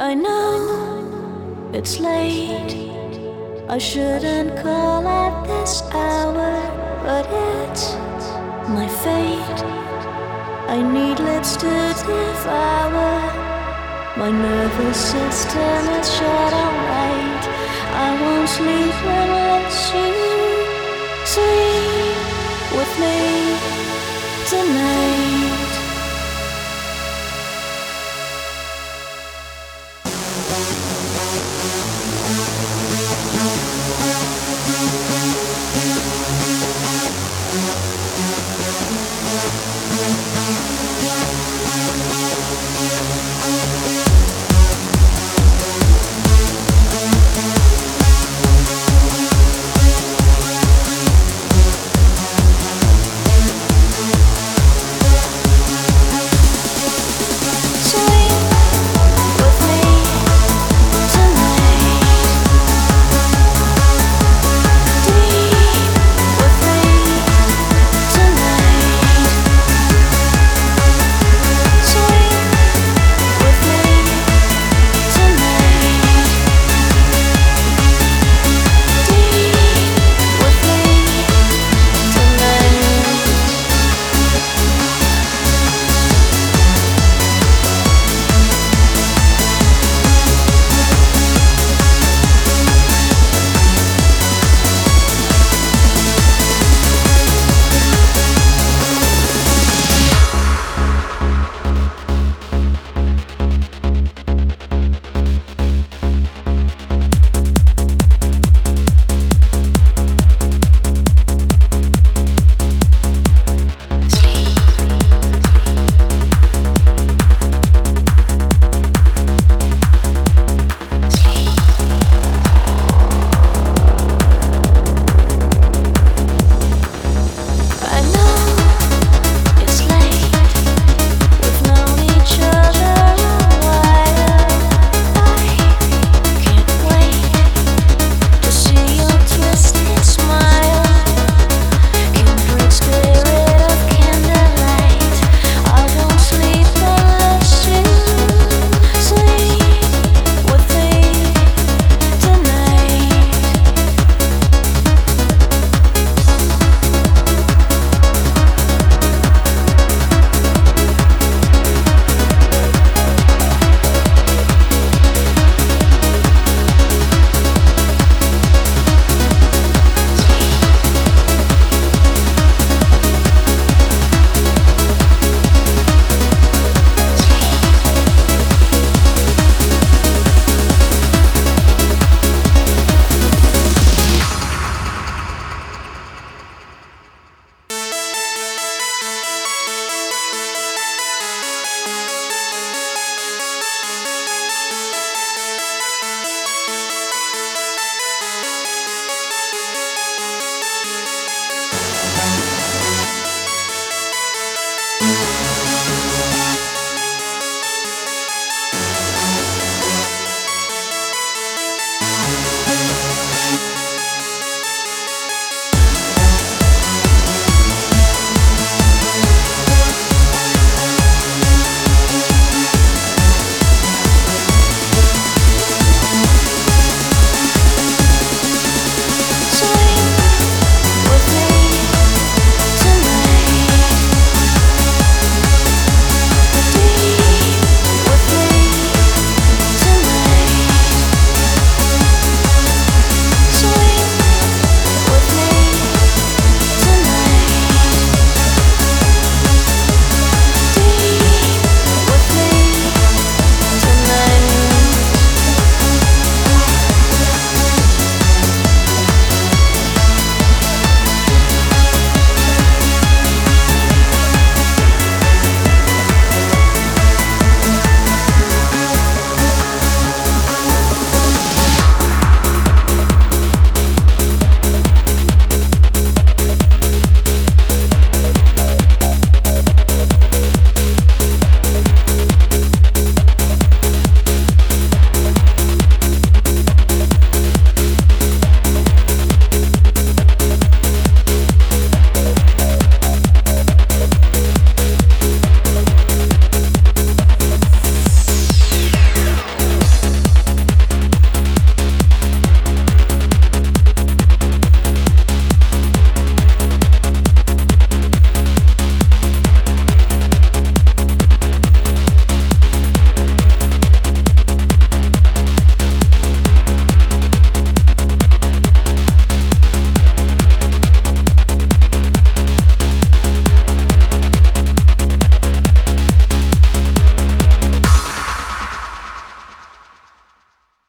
I know it's late. I shouldn't call at this hour, but it's my fate. I need lips to devour. My nervous system is shut on. I won't sleep unless you sleep with me tonight.